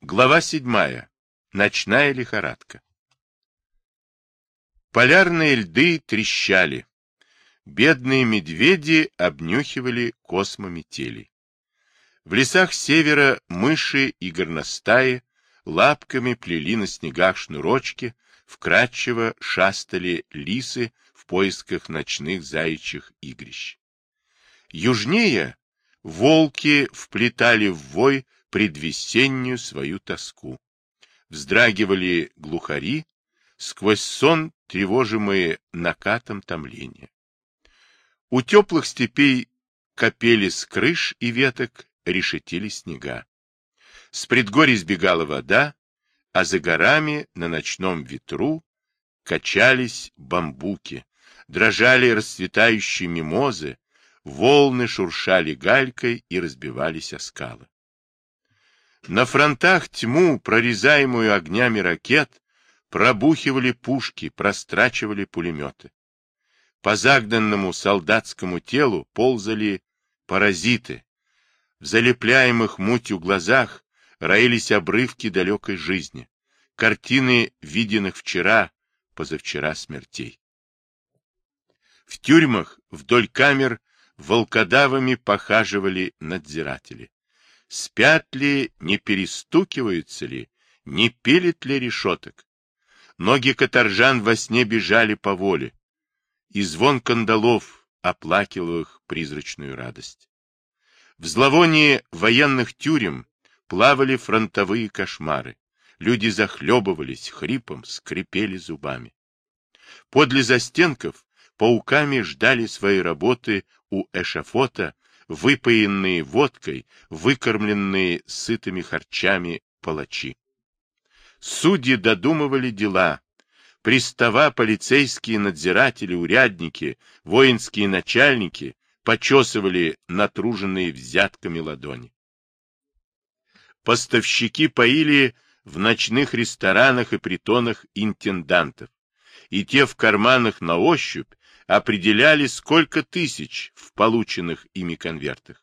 Глава седьмая. Ночная лихорадка. Полярные льды трещали. Бедные медведи обнюхивали космометелей. В лесах севера мыши и горностаи лапками плели на снегах шнурочки, вкрадчиво шастали лисы в поисках ночных заячьих игрищ. Южнее волки вплетали в вой предвесеннюю свою тоску. Вздрагивали глухари, сквозь сон тревожимые накатом томления. У теплых степей копели с крыш и веток решетили снега. С предгорий сбегала вода, а за горами на ночном ветру качались бамбуки, дрожали расцветающие мимозы, волны шуршали галькой и разбивались о скалы. На фронтах тьму, прорезаемую огнями ракет, пробухивали пушки, прострачивали пулеметы. По загнанному солдатскому телу ползали паразиты. В залепляемых мутью глазах роились обрывки далекой жизни, картины виденных вчера, позавчера смертей. В тюрьмах вдоль камер волкодавами похаживали надзиратели. Спят ли, не перестукиваются ли, не пилит ли решеток? Ноги каторжан во сне бежали по воле, и звон кандалов оплакивал их призрачную радость. В зловонии военных тюрем плавали фронтовые кошмары. Люди захлебывались хрипом, скрипели зубами. Подле застенков пауками ждали своей работы у эшафота выпоенные водкой, выкормленные сытыми харчами палачи. Судьи додумывали дела. Пристава, полицейские надзиратели, урядники, воинские начальники почесывали натруженные взятками ладони. Поставщики поили в ночных ресторанах и притонах интендантов, и те в карманах на ощупь определяли, сколько тысяч в полученных ими конвертах.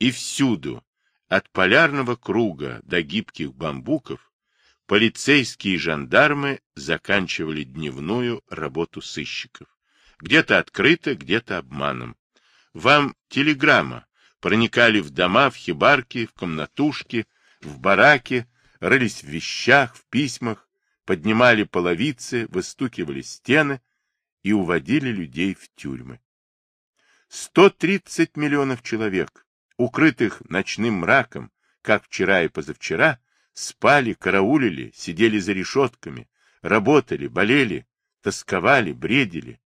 И всюду, от полярного круга до гибких бамбуков, полицейские и жандармы заканчивали дневную работу сыщиков. Где-то открыто, где-то обманом. Вам телеграмма. Проникали в дома, в хибарки, в комнатушки, в бараки, рылись в вещах, в письмах, поднимали половицы, выстукивали стены, и уводили людей в тюрьмы. 130 миллионов человек, укрытых ночным мраком, как вчера и позавчера, спали, караулили, сидели за решетками, работали, болели, тосковали, бредили.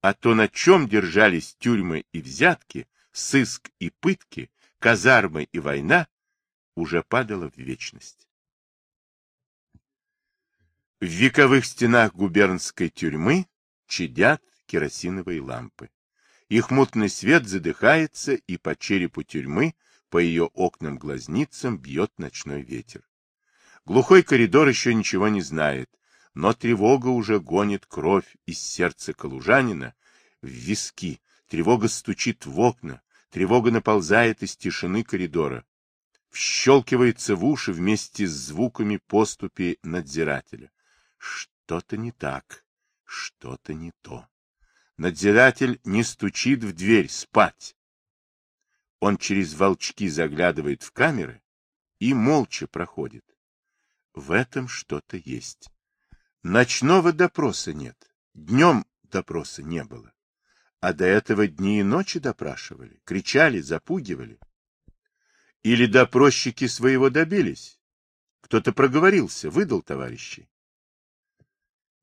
А то, на чем держались тюрьмы и взятки, сыск и пытки, казармы и война, уже падало в вечность. В вековых стенах губернской тюрьмы чадят керосиновые лампы. Их мутный свет задыхается, и по черепу тюрьмы, по ее окнам-глазницам бьет ночной ветер. Глухой коридор еще ничего не знает, но тревога уже гонит кровь из сердца калужанина в виски, тревога стучит в окна, тревога наползает из тишины коридора, вщелкивается в уши вместе с звуками поступи надзирателя. Что-то не так. Что-то не то. Надзиратель не стучит в дверь спать. Он через волчки заглядывает в камеры и молча проходит. В этом что-то есть. Ночного допроса нет. Днем допроса не было. А до этого дни и ночи допрашивали, кричали, запугивали. Или допросчики своего добились. Кто-то проговорился, выдал товарищей.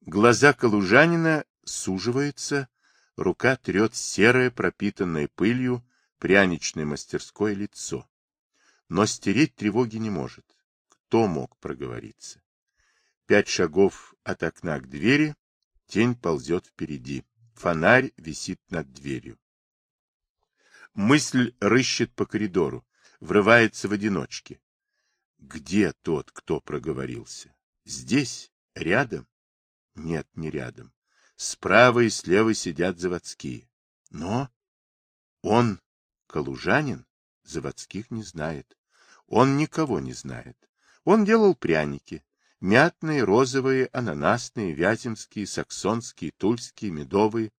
Глаза калужанина суживаются, рука трет серое, пропитанное пылью, пряничное мастерское лицо. Но стереть тревоги не может. Кто мог проговориться? Пять шагов от окна к двери, тень ползет впереди. Фонарь висит над дверью. Мысль рыщет по коридору, врывается в одиночке. Где тот, кто проговорился? Здесь, рядом? Нет, не рядом. Справа и слева сидят заводские. Но он калужанин, заводских не знает. Он никого не знает. Он делал пряники. Мятные, розовые, ананасные, вяземские, саксонские, тульские, медовые.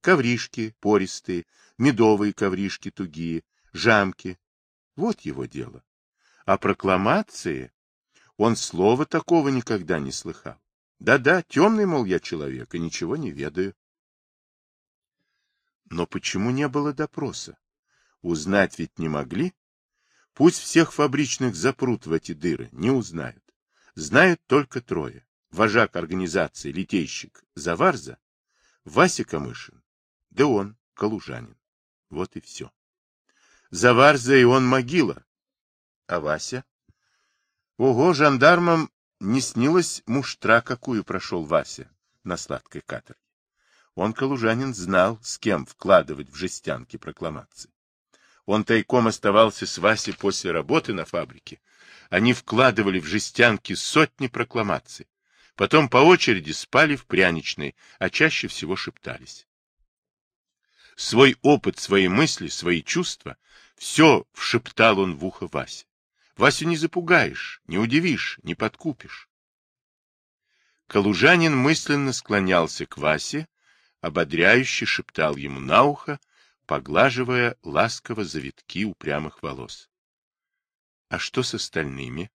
Ковришки пористые, медовые ковришки тугие, жамки. Вот его дело. А прокламации он слова такого никогда не слыхал. Да-да, темный, мол, я человек, и ничего не ведаю. Но почему не было допроса? Узнать ведь не могли? Пусть всех фабричных запрут в эти дыры, не узнают. Знают только трое. Вожак организации, литейщик Заварза, Вася Камышин, да он, Калужанин. Вот и все. Заварза и он могила. А Вася? Ого, жандармам не снилось муштра, какую прошел Вася на сладкой каторге. Он, калужанин, знал, с кем вкладывать в жестянки прокламации. Он тайком оставался с Васей после работы на фабрике. Они вкладывали в жестянки сотни прокламаций. Потом по очереди спали в пряничной, а чаще всего шептались. Свой опыт, свои мысли, свои чувства — все вшептал он в ухо Васе. Васю не запугаешь, не удивишь, не подкупишь. Калужанин мысленно склонялся к Васе, ободряюще шептал ему на ухо, поглаживая ласково завитки упрямых волос. А что с остальными?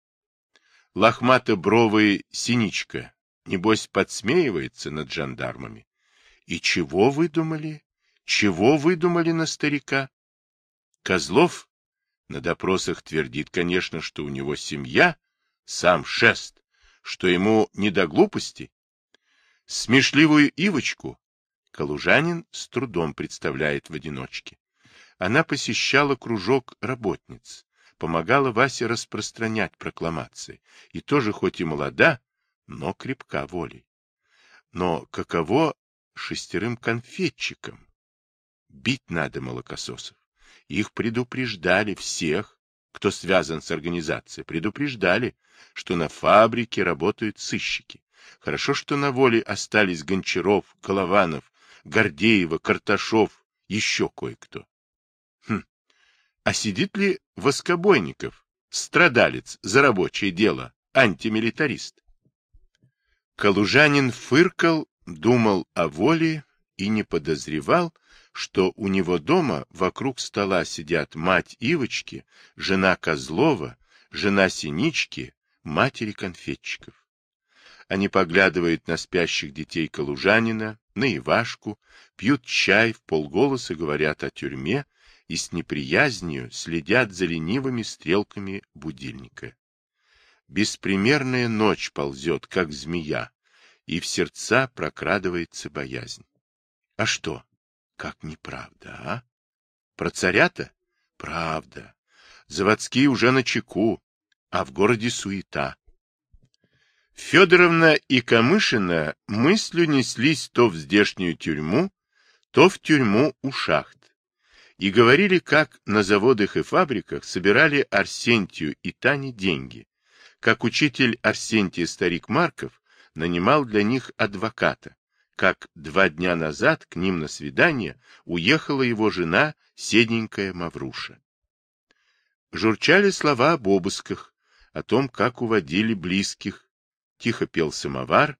Лохмато-бровый синичка, небось, подсмеивается над жандармами. И чего выдумали? Чего выдумали на старика? Козлов на допросах твердит, конечно, что у него семья, сам шест, что ему не до глупости. Смешливую Ивочку Калужанин с трудом представляет в одиночке. Она посещала кружок работниц, помогала Васе распространять прокламации, и тоже хоть и молода, но крепка волей. Но каково шестерым конфетчикам? Бить надо молокососов. Их предупреждали всех, кто связан с организацией, предупреждали, что на фабрике работают сыщики. Хорошо, что на воле остались Гончаров, Колованов Гордеева, Карташов, еще кое-кто. Хм, а сидит ли Воскобойников, страдалец за рабочее дело, антимилитарист? Калужанин фыркал, думал о воле и не подозревал, что у него дома вокруг стола сидят мать Ивочки, жена Козлова, жена Синички, матери конфетчиков. Они поглядывают на спящих детей Калужанина, на Ивашку, пьют чай в полголоса, говорят о тюрьме и с неприязнью следят за ленивыми стрелками будильника. Беспримерная ночь ползет, как змея, и в сердца прокрадывается боязнь. А что? Как неправда, а? Про царя-то? Правда. Заводские уже на чеку, а в городе суета. Федоровна и Камышина мыслью неслись то в здешнюю тюрьму, то в тюрьму у шахт. И говорили, как на заводах и фабриках собирали Арсентию и Тане деньги, как учитель Арсентия старик Марков нанимал для них адвоката, как два дня назад к ним на свидание уехала его жена, седенькая Мавруша. Журчали слова об обысках, о том, как уводили близких, тихо пел самовар,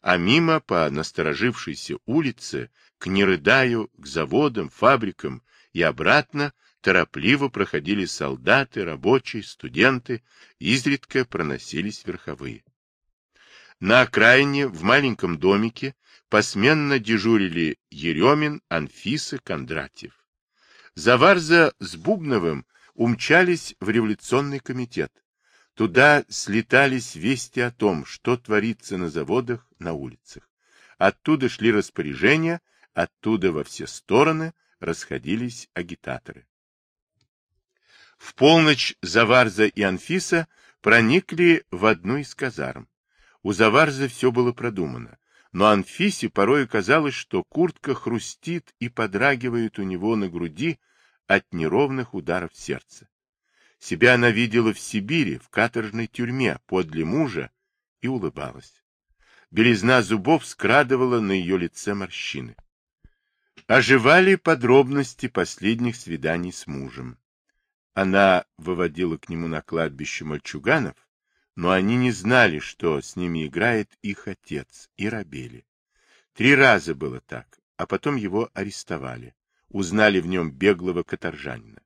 а мимо по насторожившейся улице, к Нерыдаю, к заводам, фабрикам и обратно торопливо проходили солдаты, рабочие, студенты, изредка проносились верховые. На окраине, в маленьком домике, посменно дежурили Еремин, Анфиса, Кондратьев. Заварза с Бубновым умчались в революционный комитет. Туда слетались вести о том, что творится на заводах, на улицах. Оттуда шли распоряжения, оттуда во все стороны расходились агитаторы. В полночь Заварза и Анфиса проникли в одну из казарм. У Заварза все было продумано, но Анфисе порой казалось, что куртка хрустит и подрагивает у него на груди от неровных ударов сердца. Себя она видела в Сибири, в каторжной тюрьме, подле мужа, и улыбалась. Белизна зубов скрадывала на ее лице морщины. Оживали подробности последних свиданий с мужем. Она выводила к нему на кладбище мальчуганов, но они не знали, что с ними играет их отец, и рабели. Три раза было так, а потом его арестовали. Узнали в нем беглого каторжанина.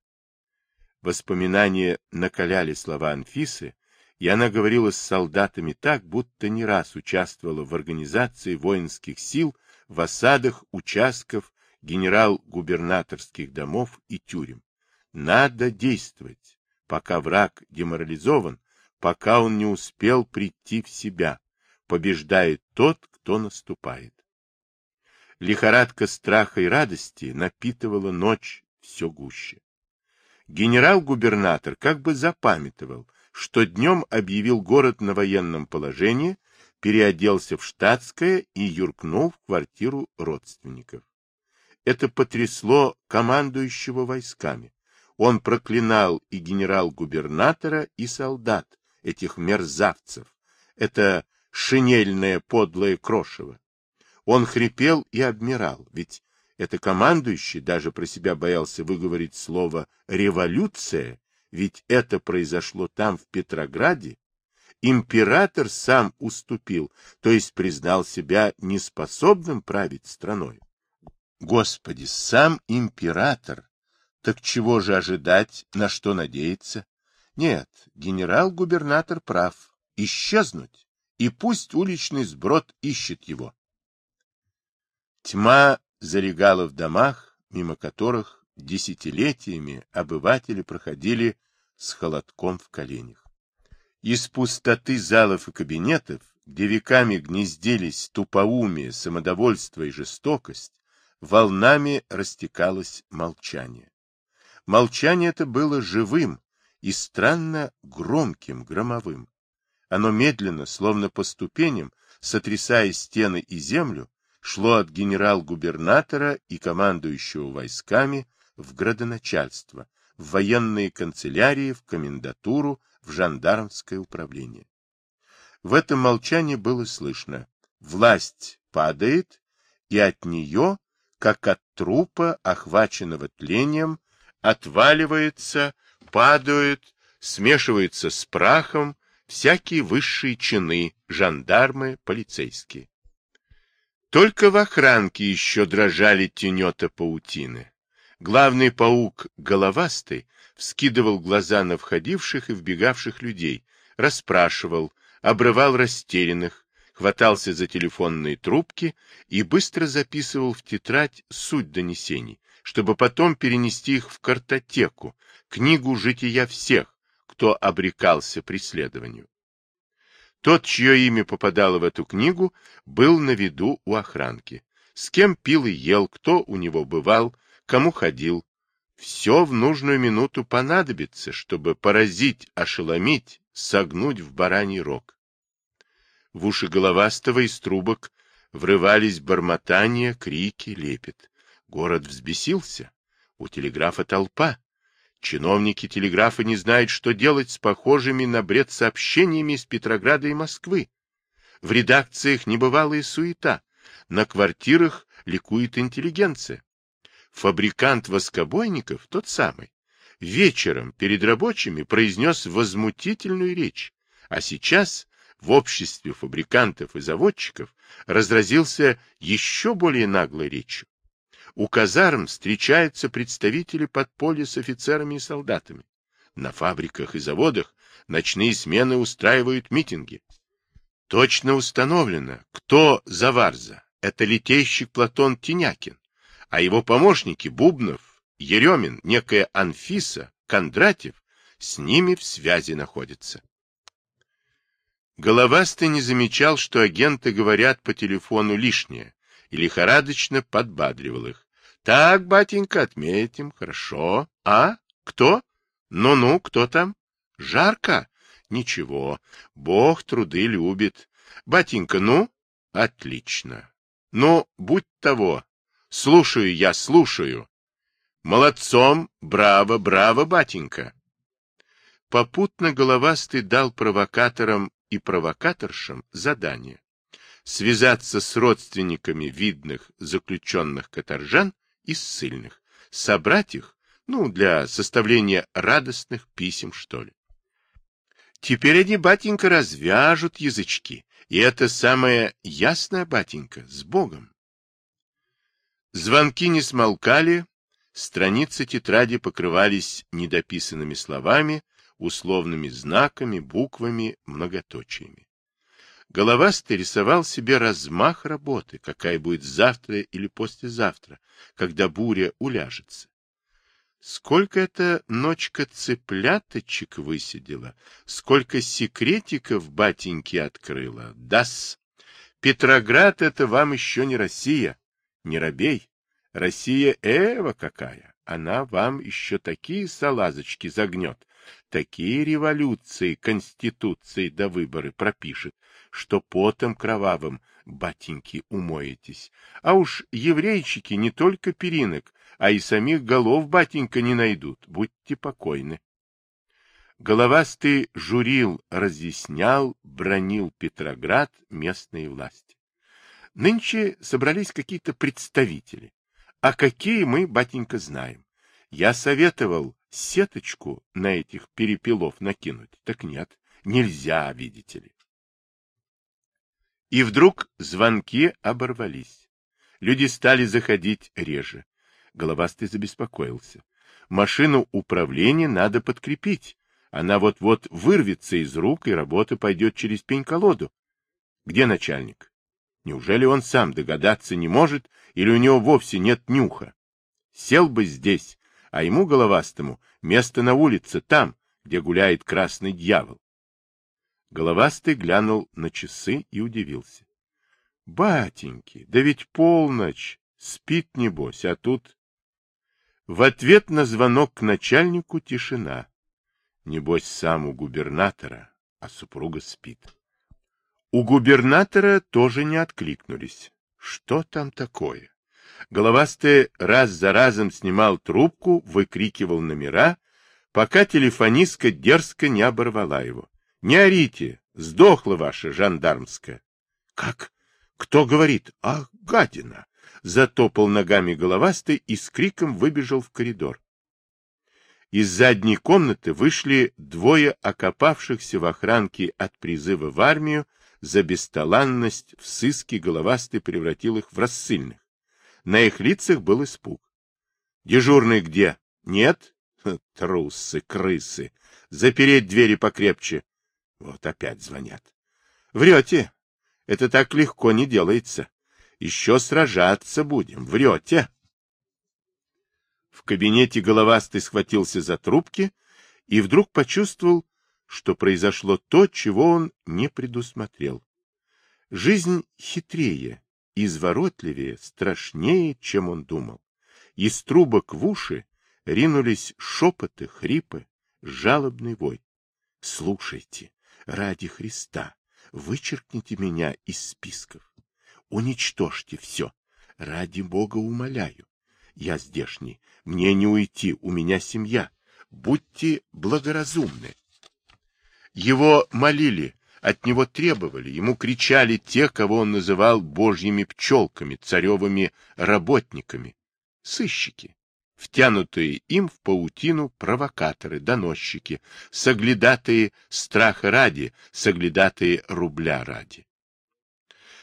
Воспоминания накаляли слова Анфисы, и она говорила с солдатами так, будто не раз участвовала в организации воинских сил, в осадах участков генерал-губернаторских домов и тюрем. Надо действовать, пока враг деморализован, пока он не успел прийти в себя. Побеждает тот, кто наступает. Лихорадка страха и радости напитывала ночь все гуще. Генерал-губернатор как бы запамятовал, что днем объявил город на военном положении, переоделся в штатское и юркнул в квартиру родственников. Это потрясло командующего войсками. Он проклинал и генерал-губернатора, и солдат, этих мерзавцев. Это шинельное подлое крошево. Он хрипел и обмирал, ведь это командующий даже про себя боялся выговорить слово «революция», ведь это произошло там, в Петрограде. Император сам уступил, то есть признал себя неспособным править страной. Господи, сам император так чего же ожидать, на что надеяться? Нет, генерал-губернатор прав. Исчезнуть, и пусть уличный сброд ищет его. Тьма залегала в домах, мимо которых десятилетиями обыватели проходили с холодком в коленях. Из пустоты залов и кабинетов, где веками гнездились тупоумие, самодовольство и жестокость, волнами растекалось молчание. Молчание это было живым и странно громким, громовым. Оно медленно, словно по ступеням, сотрясая стены и землю, шло от генерал-губернатора и командующего войсками в градоначальство, в военные канцелярии, в комендатуру, в жандармское управление. В этом молчании было слышно «власть падает, и от нее, как от трупа, охваченного тлением, отваливается, падают, смешиваются с прахом всякие высшие чины, жандармы, полицейские. Только в охранке еще дрожали тенета паутины. Главный паук, головастый, вскидывал глаза на входивших и вбегавших людей, расспрашивал, обрывал растерянных, хватался за телефонные трубки и быстро записывал в тетрадь суть донесений, чтобы потом перенести их в картотеку, книгу жития всех, кто обрекался преследованию. Тот, чье имя попадало в эту книгу, был на виду у охранки. С кем пил и ел, кто у него бывал, кому ходил. Все в нужную минуту понадобится, чтобы поразить, ошеломить, согнуть в бараний рог. В уши головастого из трубок врывались бормотания, крики, лепет. Город взбесился. У телеграфа толпа. Чиновники телеграфа не знают, что делать с похожими на бред сообщениями из Петрограда и Москвы. В редакциях небывалая суета. На квартирах ликует интеллигенция. Фабрикант воскобойников, тот самый, вечером перед рабочими произнес возмутительную речь, а сейчас в обществе фабрикантов и заводчиков разразился еще более наглой речью у казарм встречаются представители подполья с офицерами и солдатами. На фабриках и заводах ночные смены устраивают митинги. Точно установлено, кто Заварза. Это литейщик Платон Тинякин, а его помощники Бубнов, Еремин, некая Анфиса, Кондратьев с ними в связи находятся. Головастый не замечал, что агенты говорят по телефону лишнее, и лихорадочно подбадривал их. — Так, батенька, отметим, хорошо. А? Кто? Ну-ну, кто там? Жарко? Ничего, Бог труды любит. Батенька, ну? Отлично. Ну, будь того. Слушаю я, слушаю. Молодцом, браво, браво, батенька. Попутно головастый дал провокаторам и провокаторшам задание связаться с родственниками видных заключенных каторжан и ссыльных, собрать их, Ну, для составления радостных писем, что ли. Теперь они, батенька, развяжут язычки. И это самое ясное, батенька, с Богом. Звонки не смолкали, страницы тетради покрывались недописанными словами, условными знаками, буквами, многоточиями. Головастый рисовал себе размах работы, какая будет завтра или послезавтра, когда буря уляжется. Сколько эта ночка цыпляточек высидела, сколько секретиков батеньки открыла. Дас! Петроград — это вам еще не Россия, не робей. Россия Эва какая! Она вам еще такие салазочки загнет, такие революции, конституции до выборы пропишет, что потом кровавым, батеньки, умоетесь. А уж еврейчики не только перинок, а и самих голов, батенька, не найдут. Будьте покойны. Головастый журил, разъяснял, бронил Петроград местные власти. Нынче собрались какие-то представители. А какие мы, батенька, знаем. Я советовал сеточку на этих перепелов накинуть. Так нет, нельзя, видите ли. И вдруг звонки оборвались. Люди стали заходить реже. Головастый забеспокоился. Машину управления надо подкрепить. Она вот-вот вырвется из рук, и работа пойдет через пень-колоду. Где начальник? Неужели он сам догадаться не может, или у него вовсе нет нюха? Сел бы здесь, а ему, головастому, место на улице, там, где гуляет красный дьявол. Головастый глянул на часы и удивился. — Батеньки, да ведь полночь, спит небось, а тут... В ответ на звонок к начальнику тишина. Небось, сам у губернатора, а супруга спит. У губернатора тоже не откликнулись. Что там такое? Головастый раз за разом снимал трубку, выкрикивал номера, пока телефонистка дерзко не оборвала его. Не орите, сдохла ваша жандармская. Как? Кто говорит? Ах, гадина! Затопал ногами головастый и с криком выбежал в коридор. Из задней комнаты вышли двое окопавшихся в охранке от призыва в армию за бесталанность в сыске головастый превратил их в рассыльных. На их лицах был испуг. Дежурный где? Нет? Трусы, крысы. Запереть двери покрепче. Вот опять звонят. Врете. Это так легко не делается. Еще сражаться будем. Врете. В кабинете головастый схватился за трубки и вдруг почувствовал, что произошло то, чего он не предусмотрел. Жизнь хитрее, изворотливее, страшнее, чем он думал. Из трубок в уши ринулись шепоты, хрипы, жалобный вой. Слушайте, ради Христа, вычеркните меня из списков. Уничтожьте все. Ради Бога умоляю. Я здешний. Мне не уйти. У меня семья. Будьте благоразумны. Его молили, от него требовали, ему кричали те, кого он называл божьими пчелками, царевыми работниками, сыщики втянутые им в паутину провокаторы, доносчики, соглядатые страха ради, соглядатые рубля ради.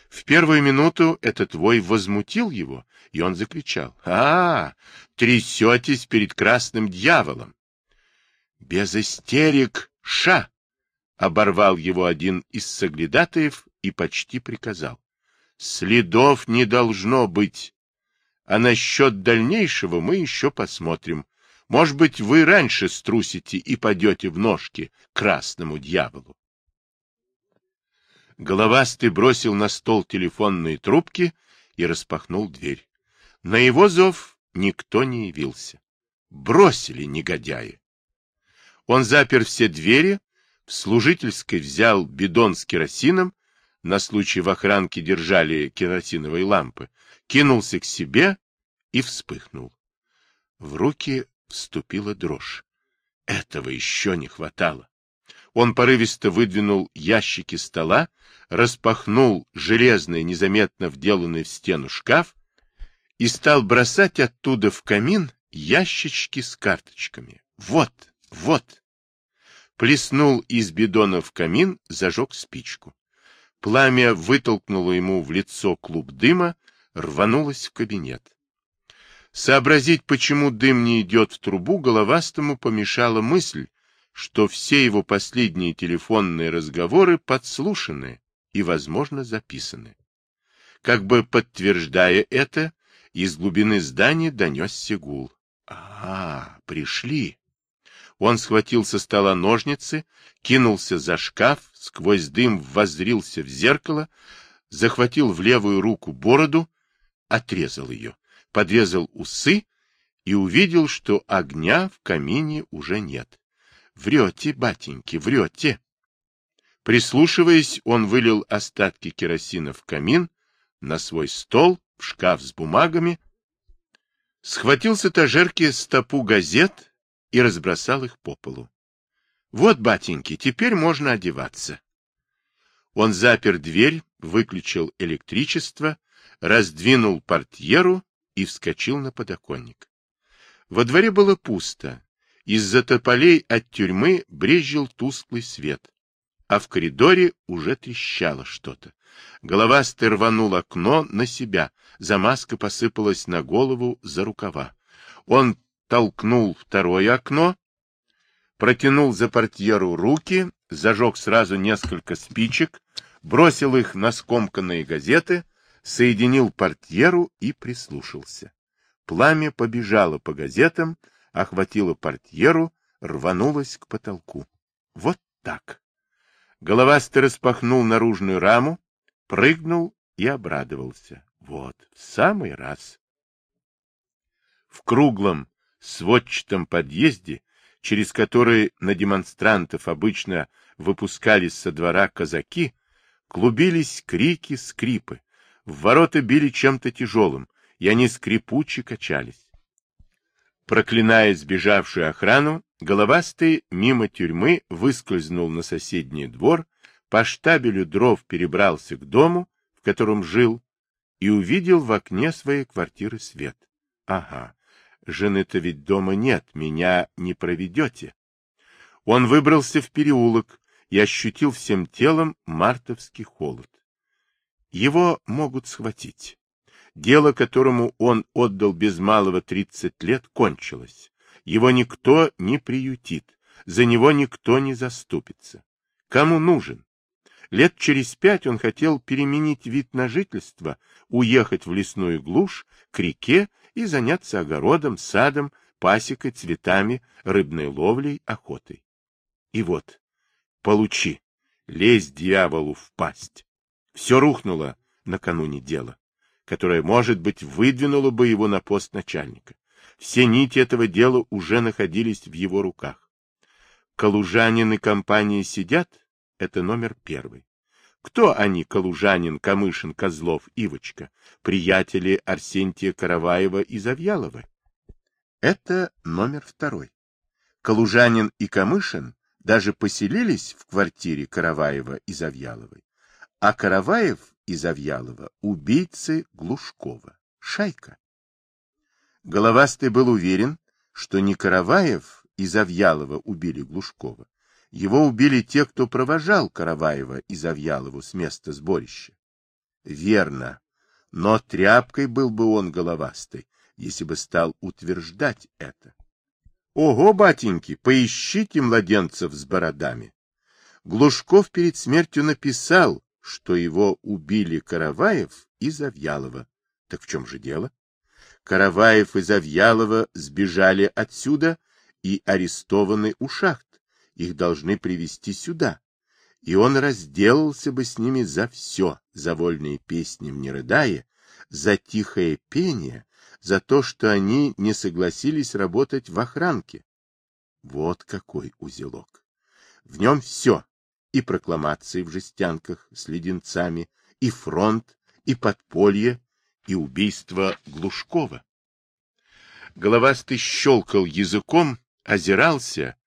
В первую минуту этот вой возмутил его, и он закричал. — А, трясетесь перед красным дьяволом! — Без истерик, ша! — оборвал его один из соглядатаев и почти приказал. — Следов не должно быть а насчет дальнейшего мы еще посмотрим. Может быть, вы раньше струсите и падете в ножки красному дьяволу. Головастый бросил на стол телефонные трубки и распахнул дверь. На его зов никто не явился. Бросили негодяи. Он запер все двери, в служительской взял бидон с керосином, на случай в охранке держали керосиновые лампы, кинулся к себе и вспыхнул. В руки вступила дрожь. Этого еще не хватало. Он порывисто выдвинул ящики стола, распахнул железный, незаметно вделанный в стену шкаф и стал бросать оттуда в камин ящички с карточками. Вот, вот. Плеснул из бидона в камин, зажег спичку. Пламя вытолкнуло ему в лицо клуб дыма, рванулось в кабинет. Сообразить, почему дым не идет в трубу, головастому помешала мысль, что все его последние телефонные разговоры подслушаны и, возможно, записаны. Как бы подтверждая это, из глубины здания донесся гул. А, пришли. Он схватил со стола ножницы, кинулся за шкаф, сквозь дым воззрился в зеркало, захватил в левую руку бороду, отрезал ее, подрезал усы и увидел, что огня в камине уже нет. Врете, батеньки, врете. Прислушиваясь, он вылил остатки керосина в камин, на свой стол, в шкаф с бумагами, схватил с этажерки стопу газет и разбросал их по полу. Вот, батеньки, теперь можно одеваться. Он запер дверь, выключил электричество, раздвинул портьеру и вскочил на подоконник. Во дворе было пусто. Из-за тополей от тюрьмы брезжил тусклый свет, а в коридоре уже трещало что-то. Головастый рванул окно на себя, замазка посыпалась на голову за рукава. Он толкнул второе окно, протянул за портьеру руки, зажег сразу несколько спичек, бросил их на скомканные газеты, соединил портьеру и прислушался. Пламя побежало по газетам, охватило портьеру, рванулось к потолку. Вот так. Головастый распахнул наружную раму, прыгнул и обрадовался. Вот, в самый раз. В круглом сводчатом подъезде, через который на демонстрантов обычно выпускались со двора казаки, клубились крики, скрипы. В ворота били чем-то тяжелым, и они скрипуче качались. Проклиная сбежавшую охрану, головастый мимо тюрьмы выскользнул на соседний двор по штабелю дров перебрался к дому, в котором жил, и увидел в окне своей квартиры свет. Ага, жены-то ведь дома нет, меня не проведете. Он выбрался в переулок и ощутил всем телом мартовский холод. Его могут схватить. Дело, которому он отдал без малого тридцать лет, кончилось. Его никто не приютит, за него никто не заступится. Кому нужен? Лет через пять он хотел переменить вид на жительство, уехать в лесную глушь, к реке и заняться огородом, садом, пасекой, цветами, рыбной ловлей, охотой. И вот, получи, лезь дьяволу в пасть. Все рухнуло накануне дела, которое, может быть, выдвинуло бы его на пост начальника. Все нити этого дела уже находились в его руках. Калужанин и компания сидят, это номер первый. Кто они, Калужанин, Камышин, Козлов, Ивочка, приятели Арсентия Караваева и Завьялова? Это номер второй. Калужанин и Камышин даже поселились в квартире Караваева и Завьяловой, а Караваев и Завьялова — убийцы Глушкова, шайка. Головастый был уверен, что не Караваев и Завьялова убили Глушкова, его убили те, кто провожал Караваева и Завьялову с места сборища. Верно, но тряпкой был бы он головастый, если бы стал утверждать это. Ого, батеньки, поищите младенцев с бородами. Глушков перед смертью написал, что его убили Караваев и Завьялова. Так в чем же дело? Караваев и Завьялова сбежали отсюда и арестованы у шахт их должны привести сюда, и он разделался бы с ними за все, за вольные песни в Нерыдае, за тихое пение, за то, что они не согласились работать в охранке. Вот какой узелок! В нем все, и прокламации в жестянках с леденцами, и фронт, и подполье, и убийство Глушкова. Головастый щелкал языком, озирался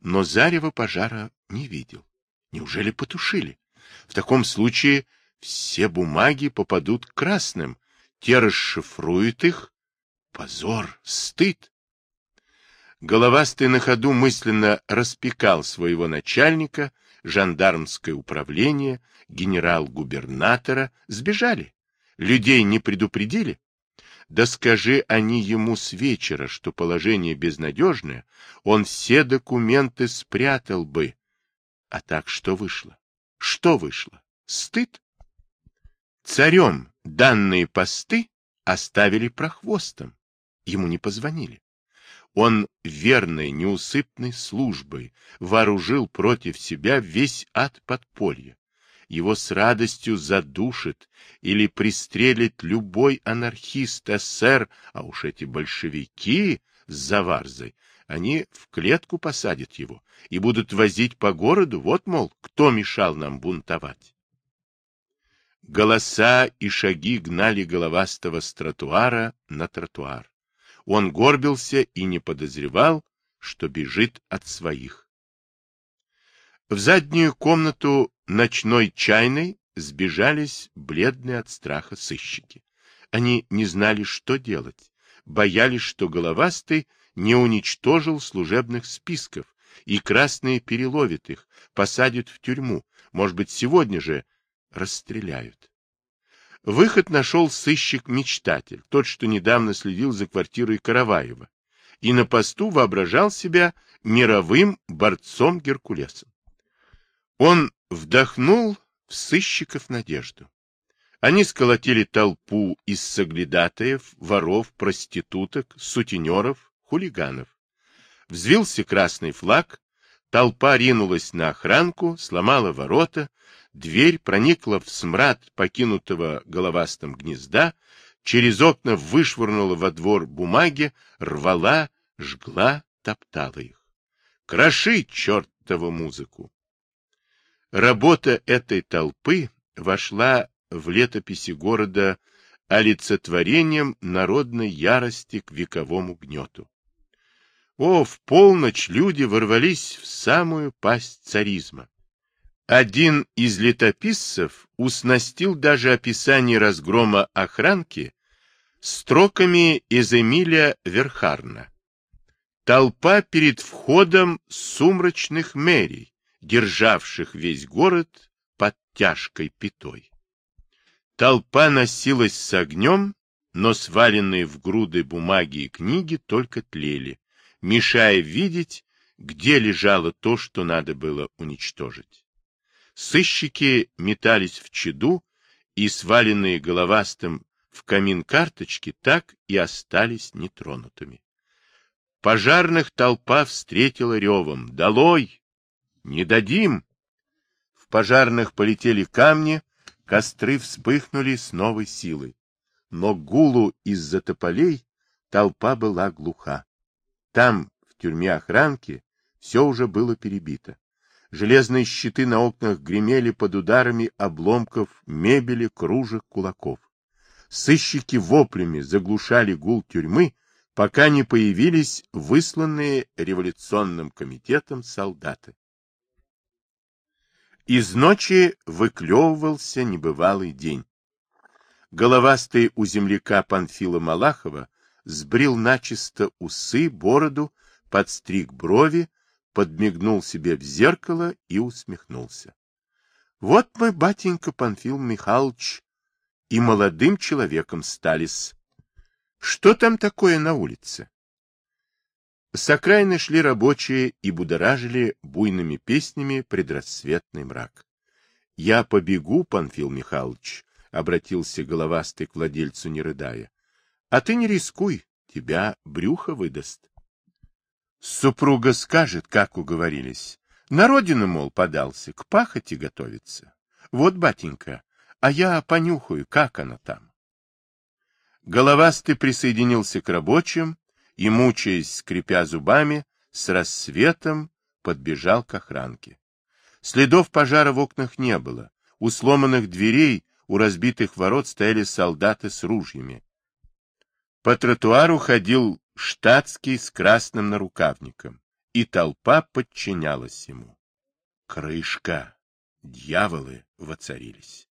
но зарева пожара не видел. Неужели потушили? В таком случае все бумаги попадут к красным, те расшифруют их. Позор, стыд. Головастый на ходу мысленно распекал своего начальника, жандармское управление, генерал-губернатора. Сбежали. Людей не предупредили. Да скажи они ему с вечера, что положение безнадежное, он все документы спрятал бы. А так что вышло? Что вышло? Стыд? Царем данные посты оставили прохвостом. Ему не позвонили. Он верной, неусыпной службой вооружил против себя весь ад подполья. Его с радостью задушит или пристрелит любой анархист СССР, а уж эти большевики с заварзой, они в клетку посадят его и будут возить по городу, вот, мол, кто мешал нам бунтовать. Голоса и шаги гнали головастого с тротуара на тротуар. Он горбился и не подозревал, что бежит от своих. В заднюю комнату ночной чайной сбежались бледные от страха сыщики. Они не знали, что делать, боялись, что головастый не уничтожил служебных списков, и красные переловят их, посадят в тюрьму, может быть, сегодня же расстреляют. Выход нашел сыщик-мечтатель, тот, что недавно следил за квартирой Караваева, и на посту воображал себя мировым борцом Геркулесом. Он вдохнул в сыщиков надежду. Они сколотили толпу из соглядатаев, воров, проституток, сутенеров, хулиганов. Взвился красный флаг, толпа ринулась на охранку, сломала ворота, Дверь проникла в смрад покинутого головастым гнезда, через окна вышвырнула во двор бумаги, рвала, жгла, топтала их. Кроши чертову музыку! Работа этой толпы вошла в летописи города олицетворением народной ярости к вековому гнету. О, в полночь люди ворвались в самую пасть царизма. Один из летописцев уснастил даже описание разгрома охранки строками из Эмиля Верхарна. Толпа перед входом сумрачных мэрий, державших весь город под тяжкой пятой. Толпа носилась с огнем, но сваленные в груды бумаги и книги только тлели, мешая видеть, где лежало то, что надо было уничтожить. Сыщики метались в чаду, и сваленные головастым в камин карточки так и остались нетронутыми. Пожарных толпа встретила ревом. «Долой! Не дадим!» В пожарных полетели камни, костры вспыхнули с новой силой. Но гулу из-за тополей толпа была глуха. Там, в тюрьме охранки, все уже было перебито. Железные щиты на окнах гремели под ударами обломков мебели, кружек, кулаков. Сыщики воплями заглушали гул тюрьмы, пока не появились высланные революционным комитетом солдаты. Из ночи выклевывался небывалый день. Головастый у земляка Панфила Малахова сбрил начисто усы, бороду, подстриг брови, подмигнул себе в зеркало и усмехнулся. Вот мы, батенька Панфил Михайлович, и молодым человеком стались. Что там такое на улице? С окраины шли рабочие и будоражили буйными песнями предрассветный мрак. — Я побегу, Панфил Михайлович, — обратился головастый к владельцу, не рыдая. — А ты не рискуй, тебя брюхо выдаст. Супруга скажет, как уговорились. На родину, мол, подался, к пахоте готовится. Вот, батенька, а я понюхаю, как она там. Головастый присоединился к рабочим и, мучаясь, скрипя зубами, с рассветом подбежал к охранке. Следов пожара в окнах не было. У сломанных дверей, у разбитых ворот стояли солдаты с ружьями. По тротуару ходил штатский с красным нарукавником, и толпа подчинялась ему. Крышка! Дьяволы воцарились.